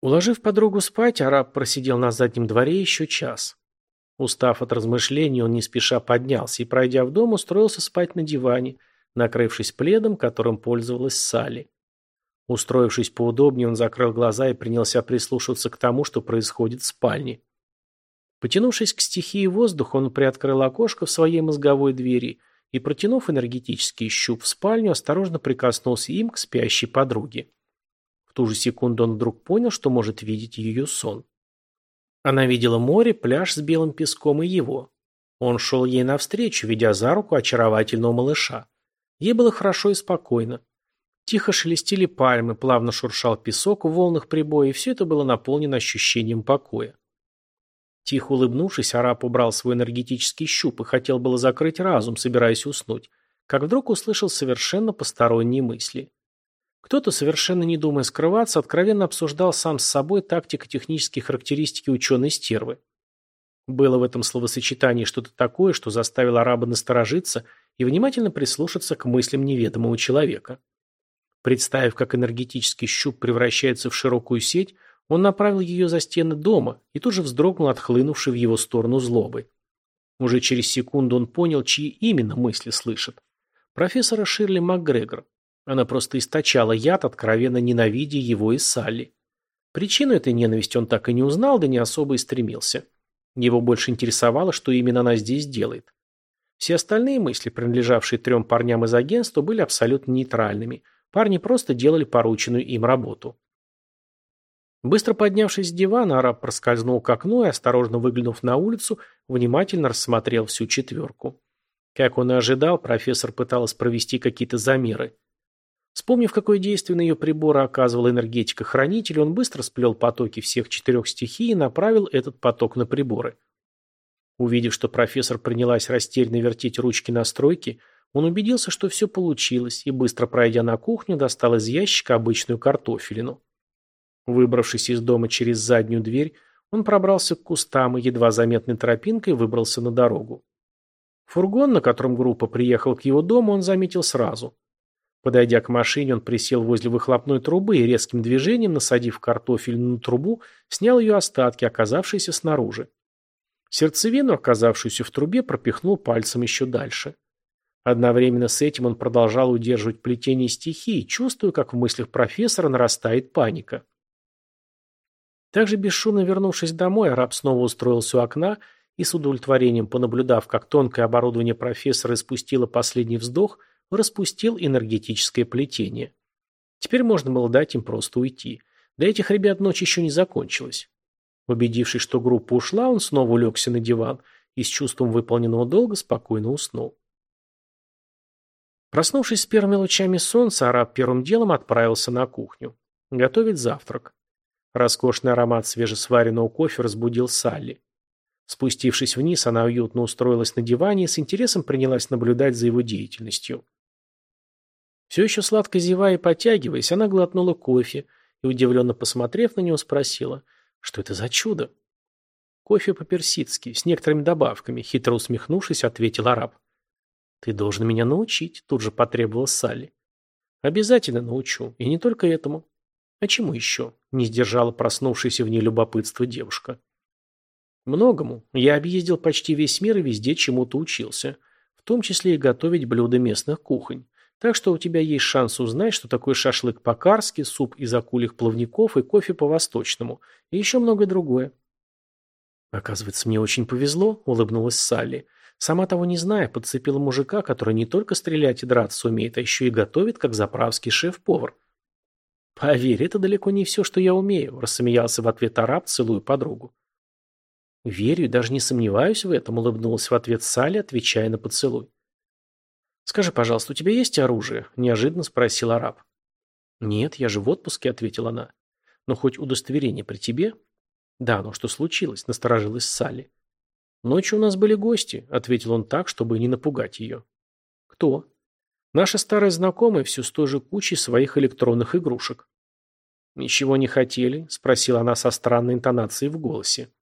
Уложив подругу спать, араб просидел на заднем дворе еще час. Устав от размышлений, он не спеша поднялся и, пройдя в дом, устроился спать на диване, накрывшись пледом, которым пользовалась Салли. Устроившись поудобнее, он закрыл глаза и принялся прислушиваться к тому, что происходит в спальне. Потянувшись к стихии воздуха, он приоткрыл окошко в своей мозговой двери и, протянув энергетический щуп в спальню, осторожно прикоснулся им к спящей подруге. В ту же секунду он вдруг понял, что может видеть ее сон. Она видела море, пляж с белым песком и его. Он шел ей навстречу, ведя за руку очаровательного малыша. Ей было хорошо и спокойно. Тихо шелестели пальмы, плавно шуршал песок в волнах прибоя, и все это было наполнено ощущением покоя. Тихо улыбнувшись, араб убрал свой энергетический щуп и хотел было закрыть разум, собираясь уснуть, как вдруг услышал совершенно посторонние мысли. Кто-то, совершенно не думая скрываться, откровенно обсуждал сам с собой тактико-технические характеристики ученой-стервы. Было в этом словосочетании что-то такое, что заставило араба насторожиться и внимательно прислушаться к мыслям неведомого человека. Представив, как энергетический щуп превращается в широкую сеть, он направил ее за стены дома и тут же вздрогнул от хлынувшей в его сторону злобы. Уже через секунду он понял, чьи именно мысли слышит. Профессора Ширли МакГрегор. Она просто источала яд, откровенно ненавидя его и Салли. Причину этой ненависти он так и не узнал, да не особо и стремился. Его больше интересовало, что именно она здесь делает. Все остальные мысли, принадлежавшие трем парням из агентства, были абсолютно нейтральными. Парни просто делали порученную им работу. Быстро поднявшись с дивана, араб проскользнул к окну и, осторожно выглянув на улицу, внимательно рассмотрел всю четверку. Как он и ожидал, профессор пыталась провести какие-то замеры. Вспомнив, какое действие на ее приборы оказывала энергетика хранителя, он быстро сплел потоки всех четырех стихий и направил этот поток на приборы. Увидев, что профессор принялась растерянно вертеть ручки настройки, он убедился, что все получилось, и, быстро пройдя на кухню, достал из ящика обычную картофелину. Выбравшись из дома через заднюю дверь, он пробрался к кустам и едва заметной тропинкой выбрался на дорогу. Фургон, на котором группа приехала к его дому, он заметил сразу. Подойдя к машине, он присел возле выхлопной трубы и резким движением, насадив картофель на трубу, снял ее остатки, оказавшиеся снаружи. Сердцевину, оказавшуюся в трубе, пропихнул пальцем еще дальше. Одновременно с этим он продолжал удерживать плетение стихии, чувствуя, как в мыслях профессора нарастает паника. Также бесшумно вернувшись домой, араб снова устроился у окна и с удовлетворением понаблюдав, как тонкое оборудование профессора испустило последний вздох, распустил энергетическое плетение. Теперь можно было дать им просто уйти. До этих ребят ночь еще не закончилась. Убедившись, что группа ушла, он снова улегся на диван и с чувством выполненного долга спокойно уснул. Проснувшись с первыми лучами солнца, араб первым делом отправился на кухню. Готовить завтрак. Роскошный аромат свежесваренного кофе разбудил Салли. Спустившись вниз, она уютно устроилась на диване и с интересом принялась наблюдать за его деятельностью. Все еще сладко зевая и потягиваясь, она глотнула кофе и, удивленно посмотрев на него, спросила, что это за чудо? Кофе по-персидски, с некоторыми добавками, хитро усмехнувшись, ответил араб. «Ты должен меня научить», — тут же потребовала Салли. «Обязательно научу, и не только этому. А чему еще? Не сдержала проснувшееся в ней любопытство девушка. Многому. Я объездил почти весь мир и везде чему-то учился. В том числе и готовить блюда местных кухонь. Так что у тебя есть шанс узнать, что такое шашлык по-карски, суп из акульих плавников и кофе по-восточному. И еще многое другое. Оказывается, мне очень повезло, улыбнулась Салли. Сама того не зная, подцепила мужика, который не только стрелять и драться умеет, а еще и готовит, как заправский шеф-повар. «Поверь, это далеко не все, что я умею», – рассмеялся в ответ араб, целуя подругу. «Верю и даже не сомневаюсь в этом», – улыбнулась в ответ Салли, отвечая на поцелуй. «Скажи, пожалуйста, у тебя есть оружие?» – неожиданно спросил араб. «Нет, я же в отпуске», – ответила она. «Но хоть удостоверение при тебе?» «Да, но что случилось?» – насторожилась Салли. «Ночью у нас были гости», – ответил он так, чтобы не напугать ее. «Кто?» Наша старая знакомая все с той же кучей своих электронных игрушек. «Ничего не хотели?» – спросила она со странной интонацией в голосе.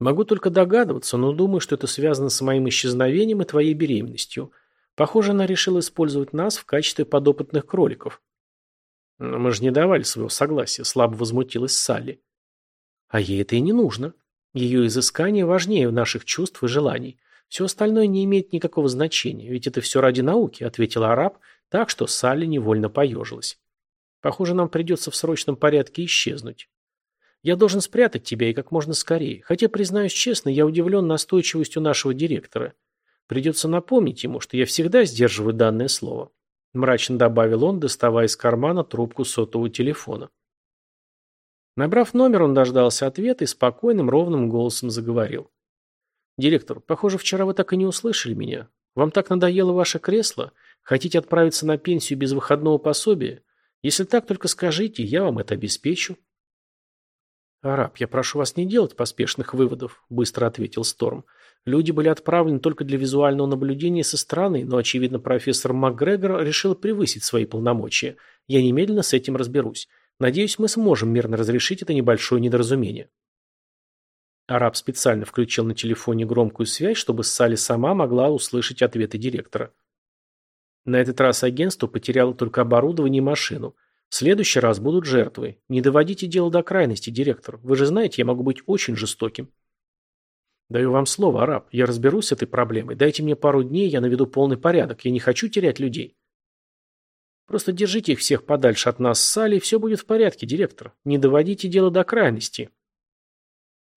«Могу только догадываться, но думаю, что это связано с моим исчезновением и твоей беременностью. Похоже, она решила использовать нас в качестве подопытных кроликов». «Мы же не давали своего согласия», — слабо возмутилась Салли. «А ей это и не нужно. Ее изыскание важнее наших чувств и желаний. Все остальное не имеет никакого значения, ведь это все ради науки», — ответил араб, так что Салли невольно поежилась. «Похоже, нам придется в срочном порядке исчезнуть. Я должен спрятать тебя и как можно скорее. Хотя, признаюсь честно, я удивлен настойчивостью нашего директора. Придется напомнить ему, что я всегда сдерживаю данное слово. Мрачно добавил он, доставая из кармана трубку сотового телефона. Набрав номер, он дождался ответа и спокойным, ровным голосом заговорил. «Директор, похоже, вчера вы так и не услышали меня. Вам так надоело ваше кресло? Хотите отправиться на пенсию без выходного пособия? Если так, только скажите, я вам это обеспечу». «Араб, я прошу вас не делать поспешных выводов», – быстро ответил Сторм. «Люди были отправлены только для визуального наблюдения со стороны, но, очевидно, профессор МакГрегор решил превысить свои полномочия. Я немедленно с этим разберусь. Надеюсь, мы сможем мирно разрешить это небольшое недоразумение». Араб специально включил на телефоне громкую связь, чтобы Салли сама могла услышать ответы директора. На этот раз агентство потеряло только оборудование и машину – в следующий раз будут жертвы. Не доводите дело до крайности, директор. Вы же знаете, я могу быть очень жестоким. Даю вам слово, араб. Я разберусь с этой проблемой. Дайте мне пару дней, я наведу полный порядок. Я не хочу терять людей. Просто держите их всех подальше от нас с Салли, и все будет в порядке, директор. Не доводите дело до крайности.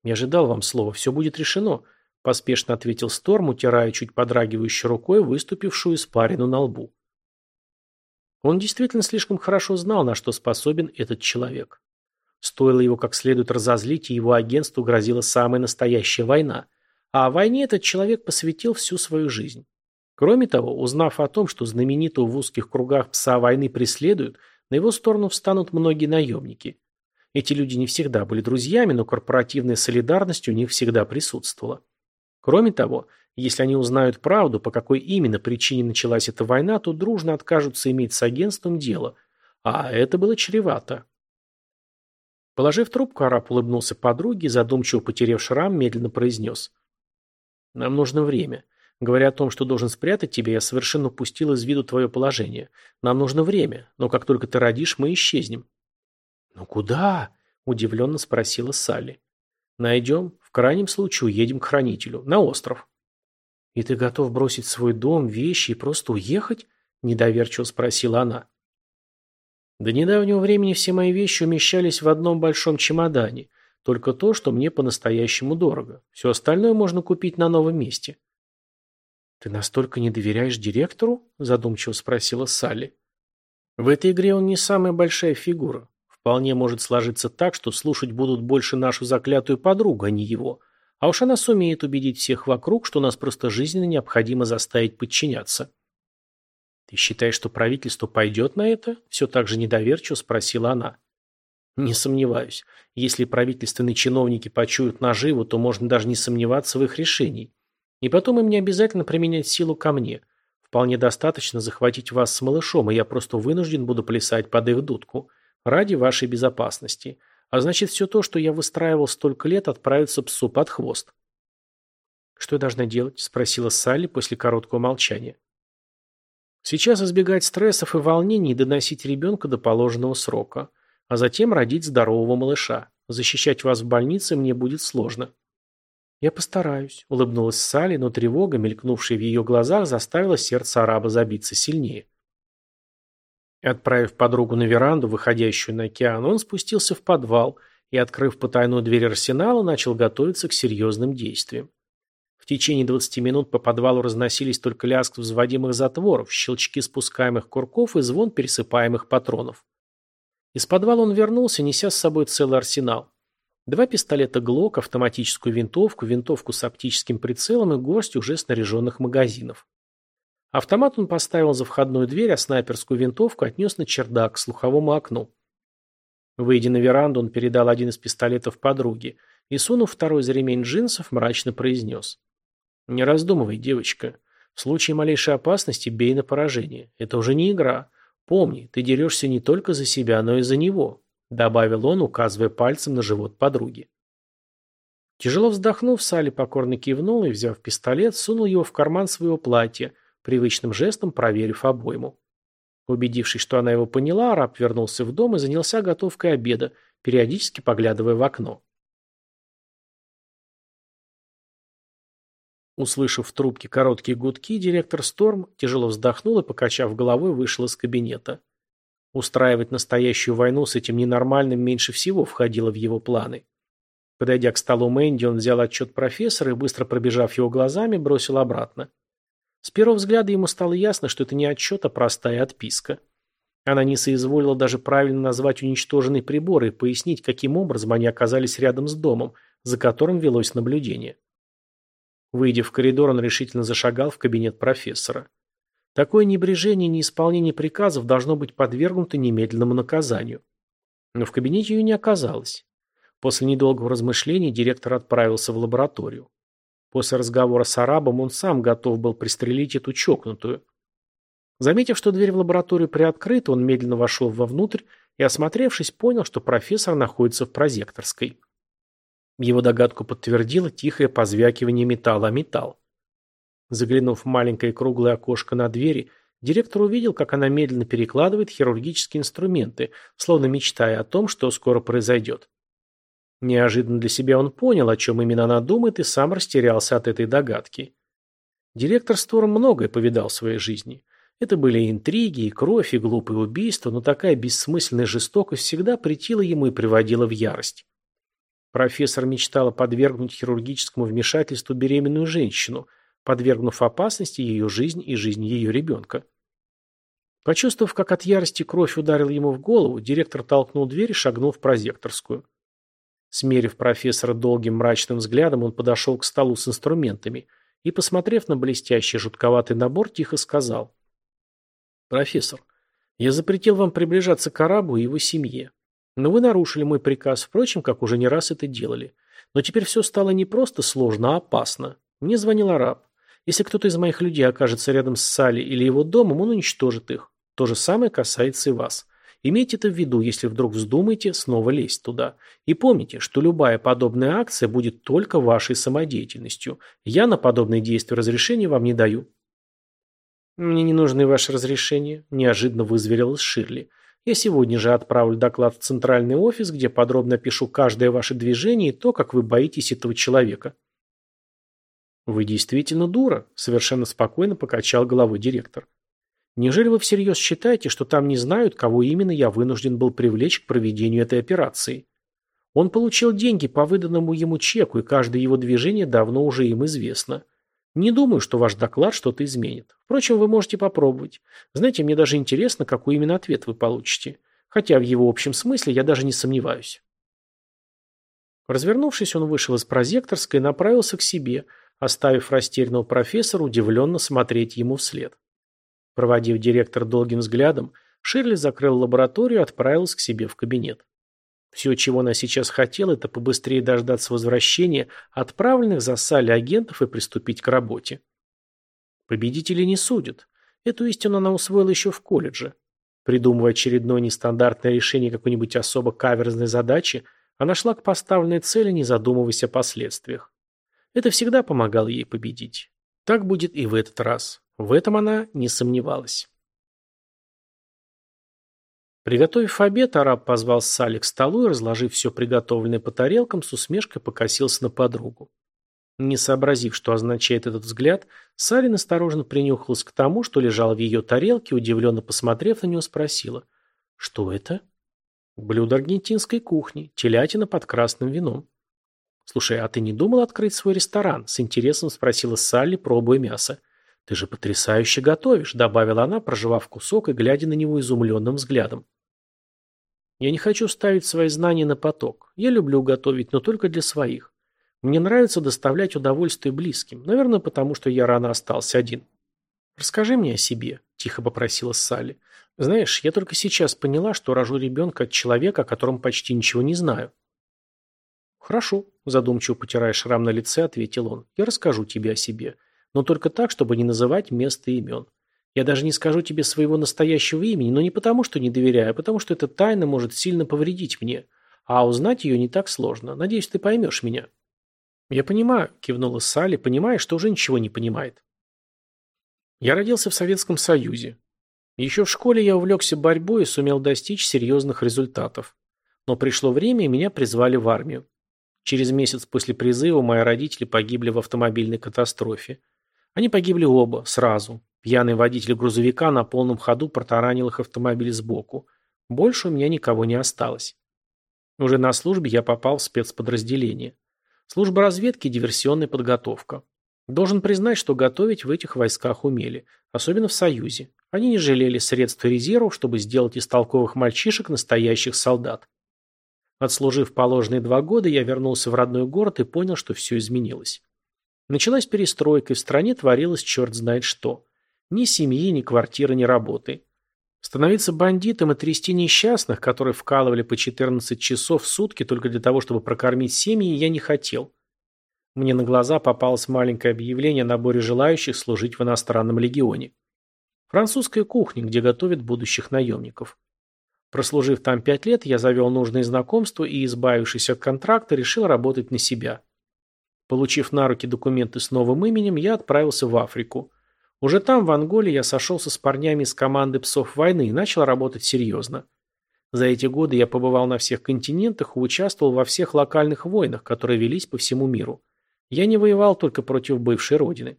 Я ожидал вам слова. Все будет решено, поспешно ответил Сторм, утирая чуть подрагивающей рукой выступившую испарину на лбу. Он действительно слишком хорошо знал, на что способен этот человек. Стоило его как следует разозлить, и его агентству грозила самая настоящая война. А о войне этот человек посвятил всю свою жизнь. Кроме того, узнав о том, что знаменитого в узких кругах пса войны преследуют, на его сторону встанут многие наемники. Эти люди не всегда были друзьями, но корпоративная солидарность у них всегда присутствовала. Кроме того, если они узнают правду, по какой именно причине началась эта война, то дружно откажутся иметь с агентством дело. А это было чревато. Положив трубку, араб улыбнулся подруге задумчиво потеряв шрам, медленно произнес. «Нам нужно время. Говоря о том, что должен спрятать тебя, я совершенно упустил из виду твое положение. Нам нужно время, но как только ты родишь, мы исчезнем». «Ну куда?» – удивленно спросила Салли. «Найдем. В крайнем случае уедем к хранителю. На остров». «И ты готов бросить свой дом, вещи и просто уехать?» – недоверчиво спросила она. До недавнего времени все мои вещи умещались в одном большом чемодане, только то, что мне по-настоящему дорого. Все остальное можно купить на новом месте. «Ты настолько не доверяешь директору?» – задумчиво спросила Салли. «В этой игре он не самая большая фигура. Вполне может сложиться так, что слушать будут больше нашу заклятую подругу, а не его. А уж она сумеет убедить всех вокруг, что нас просто жизненно необходимо заставить подчиняться. «Ты считаешь, что правительство пойдет на это?» Все так же недоверчиво спросила она. «Не сомневаюсь. Если правительственные чиновники почуют наживу, то можно даже не сомневаться в их решении. И потом им не обязательно применять силу ко мне. Вполне достаточно захватить вас с малышом, и я просто вынужден буду плясать под их дудку. Ради вашей безопасности. А значит, все то, что я выстраивал столько лет, отправится псу под хвост. «Что я должна делать?» – спросила Салли после короткого молчания. «Сейчас избегать стрессов и волнений и доносить ребенка до положенного срока, а затем родить здорового малыша. Защищать вас в больнице мне будет сложно». «Я постараюсь», – улыбнулась Салли, но тревога, мелькнувшая в ее глазах, заставила сердце араба забиться сильнее. Отправив подругу на веранду, выходящую на океан, он спустился в подвал и, открыв потайную дверь арсенала, начал готовиться к серьезным действиям. Течение 20 минут по подвалу разносились только лязг взводимых затворов, щелчки спускаемых курков и звон пересыпаемых патронов. Из подвала он вернулся, неся с собой целый арсенал. Два пистолета ГЛОК, автоматическую винтовку, винтовку с оптическим прицелом и горсть уже снаряженных магазинов. Автомат он поставил за входную дверь, а снайперскую винтовку отнес на чердак, к слуховому окну. Выйдя на веранду, он передал один из пистолетов подруге и, сунув второй за ремень джинсов, мрачно произнес. «Не раздумывай, девочка. В случае малейшей опасности бей на поражение. Это уже не игра. Помни, ты дерешься не только за себя, но и за него», добавил он, указывая пальцем на живот подруги. Тяжело вздохнув, Салли покорно кивнул и, взяв пистолет, сунул его в карман своего платья – привычным жестом проверив обойму. Убедившись, что она его поняла, раб вернулся в дом и занялся готовкой обеда, периодически поглядывая в окно. Услышав в трубке короткие гудки, директор Сторм тяжело вздохнул и, покачав головой, вышел из кабинета. Устраивать настоящую войну с этим ненормальным меньше всего входило в его планы. Подойдя к столу Мэнди, он взял отчет профессора и, быстро пробежав его глазами, бросил обратно. С первого взгляда ему стало ясно, что это не отчет, а простая отписка. Она не соизволила даже правильно назвать уничтоженные приборы и пояснить, каким образом они оказались рядом с домом, за которым велось наблюдение. Выйдя в коридор, он решительно зашагал в кабинет профессора. Такое небрежение и неисполнение приказов должно быть подвергнуто немедленному наказанию. Но в кабинете ее не оказалось. После недолгого размышления директор отправился в лабораторию. После разговора с арабом он сам готов был пристрелить эту чокнутую. Заметив, что дверь в лабораторию приоткрыта, он медленно вошел вовнутрь и, осмотревшись, понял, что профессор находится в прозекторской. Его догадку подтвердило тихое позвякивание металла о металл. Заглянув в маленькое круглое окошко на двери, директор увидел, как она медленно перекладывает хирургические инструменты, словно мечтая о том, что скоро произойдет. Неожиданно для себя он понял, о чем именно она думает, и сам растерялся от этой догадки. Директор Сторм многое повидал в своей жизни. Это были и интриги, и кровь, и глупые убийства, но такая бессмысленная жестокость всегда претила ему и приводила в ярость. Профессор мечтала подвергнуть хирургическому вмешательству беременную женщину, подвергнув опасности ее жизнь и жизнь ее ребенка. Почувствовав, как от ярости кровь ударила ему в голову, директор толкнул дверь и шагнул в прозекторскую. Смерив профессора долгим мрачным взглядом, он подошел к столу с инструментами и, посмотрев на блестящий жутковатый набор, тихо сказал. «Профессор, я запретил вам приближаться к арабу и его семье. Но вы нарушили мой приказ, впрочем, как уже не раз это делали. Но теперь все стало не просто сложно, а опасно. Мне звонил араб. Если кто-то из моих людей окажется рядом с Салли или его домом, он уничтожит их. То же самое касается и вас. Имейте это в виду, если вдруг вздумаете снова лезть туда. И помните, что любая подобная акция будет только вашей самодеятельностью. Я на подобные действия разрешения вам не даю. «Мне не нужны ваши разрешения», – неожиданно вызверилась Ширли. Я сегодня же отправлю доклад в центральный офис, где подробно опишу каждое ваше движение и то, как вы боитесь этого человека. Вы действительно дура, совершенно спокойно покачал головой директор. Неужели вы всерьез считаете, что там не знают, кого именно я вынужден был привлечь к проведению этой операции? Он получил деньги по выданному ему чеку, и каждое его движение давно уже им известно. Не думаю, что ваш доклад что-то изменит. Впрочем, вы можете попробовать. Знаете, мне даже интересно, какой именно ответ вы получите. Хотя в его общем смысле я даже не сомневаюсь. Развернувшись, он вышел из прозекторской и направился к себе, оставив растерянного профессора удивленно смотреть ему вслед. Проводив директор долгим взглядом, Ширли закрыл лабораторию и отправился к себе в кабинет. Все, чего она сейчас хотела, это побыстрее дождаться возвращения отправленных за Салли агентов и приступить к работе. Победители не судят. Эту истину она усвоила еще в колледже. Придумывая очередное нестандартное решение какой-нибудь особо каверзной задачи, она шла к поставленной цели, не задумываясь о последствиях. Это всегда помогало ей победить. Так будет и в этот раз. В этом она не сомневалась. Приготовив обед, араб позвал Салли к столу и, разложив все приготовленное по тарелкам, с усмешкой покосился на подругу. Не сообразив, что означает этот взгляд, Салли настороженно принюхалась к тому, что лежало в ее тарелке, удивленно посмотрев на него, спросила «Что это?» «Блюдо аргентинской кухни, телятина под красным вином». «Слушай, а ты не думал открыть свой ресторан?» – с интересом спросила Салли, пробуя мясо. «Ты же потрясающе готовишь», – добавила она, проживав кусок и глядя на него изумленным взглядом. Я не хочу ставить свои знания на поток. Я люблю готовить, но только для своих. Мне нравится доставлять удовольствие близким. Наверное, потому что я рано остался один. «Расскажи мне о себе», – тихо попросила Салли. «Знаешь, я только сейчас поняла, что рожу ребенка от человека, о котором почти ничего не знаю». «Хорошо», – задумчиво потирая шрам на лице, ответил он. «Я расскажу тебе о себе. Но только так, чтобы не называть место и имен. Я даже не скажу тебе своего настоящего имени, но не потому, что не доверяю, а потому, что эта тайна может сильно повредить мне. А узнать ее не так сложно. Надеюсь, ты поймешь меня». «Я понимаю», – кивнула Салли, понимая, что уже ничего не понимает. «Я родился в Советском Союзе. Еще в школе я увлекся борьбой и сумел достичь серьезных результатов. Но пришло время, и меня призвали в армию. Через месяц после призыва мои родители погибли в автомобильной катастрофе. Они погибли оба, сразу. Пьяный водитель грузовика на полном ходу протаранил их автомобиль сбоку. Больше у меня никого не осталось. Уже на службе я попал в спецподразделение. Служба разведки диверсионная подготовка. Должен признать, что готовить в этих войсках умели, особенно в Союзе. Они не жалели средств и резервов, чтобы сделать из толковых мальчишек настоящих солдат. Отслужив положенные два года, я вернулся в родной город и понял, что все изменилось. Началась перестройка, и в стране творилось черт знает что. Ни семьи, ни квартиры, ни работы. Становиться бандитом и трясти несчастных, которые вкалывали по 14 часов в сутки только для того, чтобы прокормить семьи, я не хотел. Мне на глаза попалось маленькое объявление о наборе желающих служить в иностранном легионе. Французская кухня, где готовят будущих наемников. Прослужив там пять лет, я завел нужные знакомства и, избавившись от контракта, решил работать на себя. Получив на руки документы с новым именем, я отправился в Африку. Уже там, в Анголе, я сошелся с парнями из команды «Псов войны» и начал работать серьезно. За эти годы я побывал на всех континентах и участвовал во всех локальных войнах, которые велись по всему миру. Я не воевал только против бывшей родины.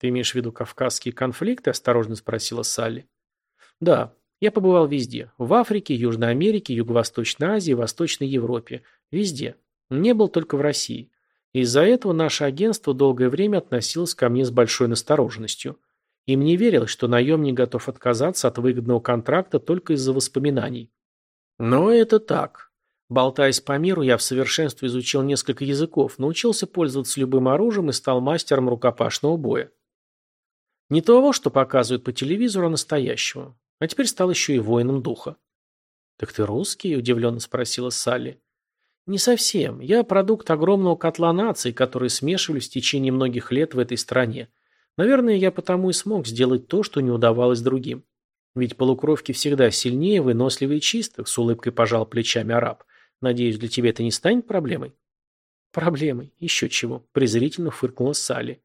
«Ты имеешь в виду кавказские конфликты?» – осторожно спросила Салли. «Да, я побывал везде. В Африке, Южной Америке, Юго-Восточной Азии, Восточной Европе. Везде. Не был только в России. Из-за этого наше агентство долгое время относилось ко мне с большой настороженностью. Им не верилось, что наемник готов отказаться от выгодного контракта только из-за воспоминаний. Но это так. Болтаясь по миру, я в совершенстве изучил несколько языков, научился пользоваться любым оружием и стал мастером рукопашного боя. Не того, что показывают по телевизору, а настоящего. А теперь стал еще и воином духа. «Так ты русский?» – удивленно спросила Салли. «Не совсем. Я продукт огромного котла наций, которые смешивались в течение многих лет в этой стране. Наверное, я потому и смог сделать то, что не удавалось другим. Ведь полукровки всегда сильнее, выносливее чистых», – с улыбкой пожал плечами араб. «Надеюсь, для тебя это не станет проблемой?» «Проблемой. Еще чего», – презрительно фыркнула Салли.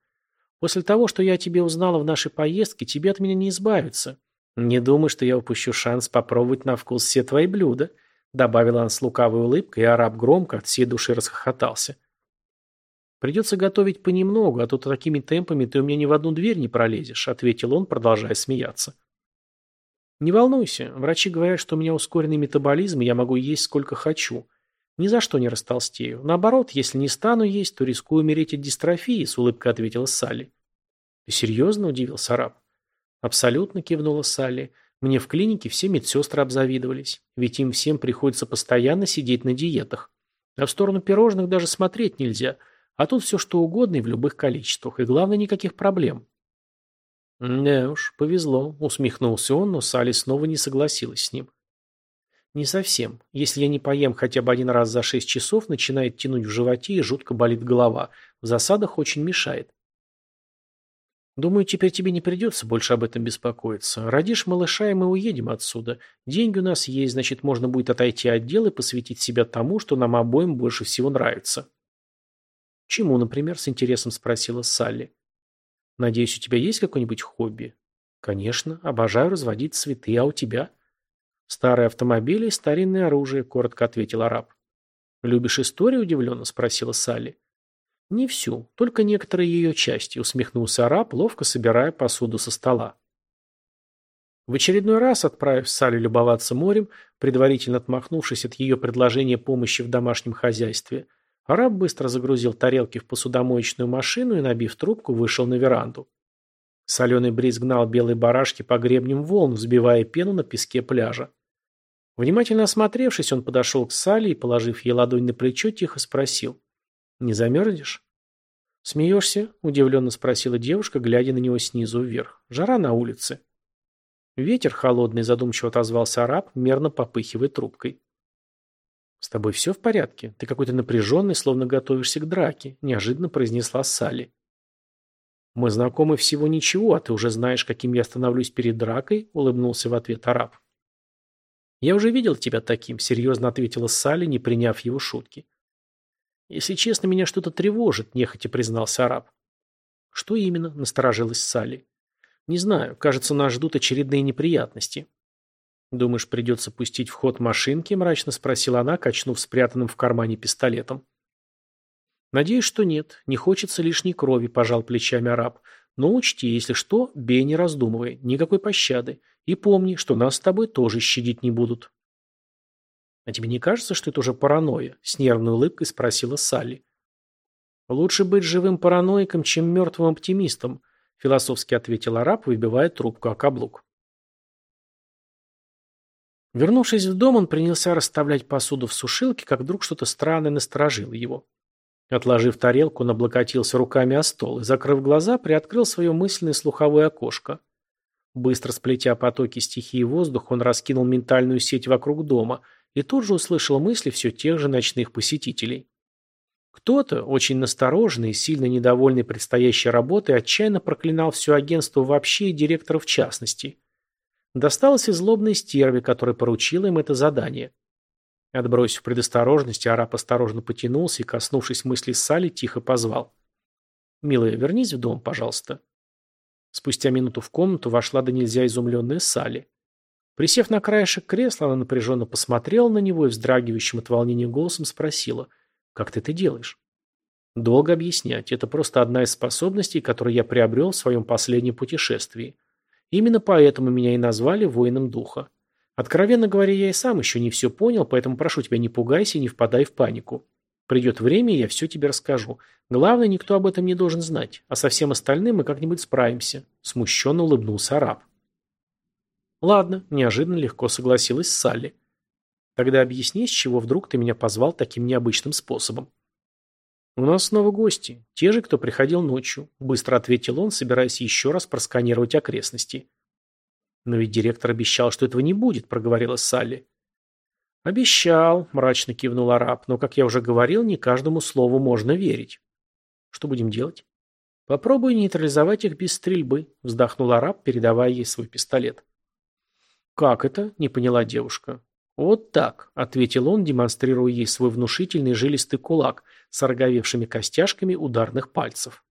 «После того, что я о тебе узнала в нашей поездке, тебе от меня не избавиться. «Не думай, что я упущу шанс попробовать на вкус все твои блюда», добавила она с лукавой улыбкой, и араб громко от всей души расхохотался. «Придется готовить понемногу, а то такими темпами ты у меня ни в одну дверь не пролезешь», ответил он, продолжая смеяться. «Не волнуйся, врачи говорят, что у меня ускоренный метаболизм, и я могу есть сколько хочу. Ни за что не растолстею. Наоборот, если не стану есть, то рискую умереть от дистрофии», с улыбкой ответила Салли. «Ты серьезно?» – удивился араб. Абсолютно кивнула Салли. Мне в клинике все медсестры обзавидовались, ведь им всем приходится постоянно сидеть на диетах. А в сторону пирожных даже смотреть нельзя, а тут все что угодно и в любых количествах, и главное, никаких проблем. «Да уж, повезло», — усмехнулся он, но Салли снова не согласилась с ним. «Не совсем. Если я не поем хотя бы один раз за шесть часов, начинает тянуть в животе и жутко болит голова. В засадах очень мешает. Думаю, теперь тебе не придется больше об этом беспокоиться. Родишь малыша, и мы уедем отсюда. Деньги у нас есть, значит, можно будет отойти от дела и посвятить себя тому, что нам обоим больше всего нравится. Чему, например, с интересом спросила Салли. Надеюсь, у тебя есть какое-нибудь хобби? Конечно, обожаю разводить цветы, а у тебя? Старые автомобили и старинное оружие, коротко ответил араб. Любишь историю, удивленно спросила Салли. «Не всю, только некоторые ее части», — усмехнулся араб, ловко собирая посуду со стола. В очередной раз, отправив Салю любоваться морем, предварительно отмахнувшись от ее предложения помощи в домашнем хозяйстве, араб быстро загрузил тарелки в посудомоечную машину и, набив трубку, вышел на веранду. Соленый бриз гнал белые барашки по гребням волн, взбивая пену на песке пляжа. Внимательно осмотревшись, он подошел к Сале и, положив ей ладонь на плечо, тихо спросил. «Не замерзнешь?» «Смеешься?» – удивленно спросила девушка, глядя на него снизу вверх. «Жара на улице». Ветер холодный, задумчиво отозвался араб, мерно попыхивая трубкой. «С тобой все в порядке? Ты какой-то напряженный, словно готовишься к драке», – неожиданно произнесла Салли. «Мы знакомы всего ничего, а ты уже знаешь, каким я становлюсь перед дракой?» – улыбнулся в ответ араб. «Я уже видел тебя таким», – серьезно ответила Салли, не приняв его шутки. «Если честно, меня что-то тревожит», – нехотя признался араб. «Что именно?» – насторожилась Салли. Не знаю, кажется, нас ждут очередные неприятности. Думаешь, придется пустить в ход машинки? Мрачно спросила она, качнув спрятанным в кармане пистолетом. Надеюсь, что нет. Не хочется лишней крови, пожал плечами араб. Но учти, если что, бей не раздумывай, никакой пощады. И помни, что нас с тобой тоже щадить не будут. А тебе не кажется, что это уже паранойя? С нервной улыбкой спросила Салли. Лучше быть живым параноиком, чем мертвым оптимистом, философски ответил араб, выбивая трубку о каблук. Вернувшись в дом, он принялся расставлять посуду в сушилке, как вдруг что-то странное насторожило его. Отложив тарелку, он облокотился руками о стол и, закрыв глаза, приоткрыл свое мысленное слуховое окошко. Быстро сплетя потоки стихии воздуха, он раскинул ментальную сеть вокруг дома и тут же услышал мысли все тех же ночных посетителей. Кто-то, очень настороженный и сильно недовольный предстоящей работой, отчаянно проклинал все агентство вообще и директора в частности. Досталось и злобной стерве, которая поручила им это задание. Отбросив предосторожность, араб осторожно потянулся и, коснувшись мысли Салли, тихо позвал. «Милая, вернись в дом, пожалуйста». Спустя минуту в комнату вошла до нельзя изумленная Салли. Присев на краешек кресла, она напряженно посмотрела на него и вздрагивающим от волнения голосом спросила, «Как ты это делаешь?» «Долго объяснять. Это просто одна из способностей, которые я приобрел в своем последнем путешествии. Именно поэтому меня и назвали воином духа. Откровенно говоря, я и сам еще не все понял, поэтому прошу тебя, не пугайся и не впадай в панику. Придет время, и я все тебе расскажу. Главное, никто об этом не должен знать, а со всем остальным мы как-нибудь справимся», – смущенно улыбнулся араб. «Ладно», – неожиданно легко согласилась Салли. «Тогда объясни, с чего вдруг ты меня позвал таким необычным способом». «У нас снова гости. Те же, кто приходил ночью», – быстро ответил он, собираясь еще раз просканировать окрестности. «Но ведь директор обещал, что этого не будет», – проговорила Салли. «Обещал», – мрачно кивнул араб, – «но, как я уже говорил, не каждому слову можно верить». «Что будем делать?» «Попробуй нейтрализовать их без стрельбы», – вздохнул араб, передавая ей свой пистолет. «Как это?» – не поняла девушка. «Вот так», – ответил он, демонстрируя ей свой внушительный жилистый кулак с ороговевшими костяшками ударных пальцев.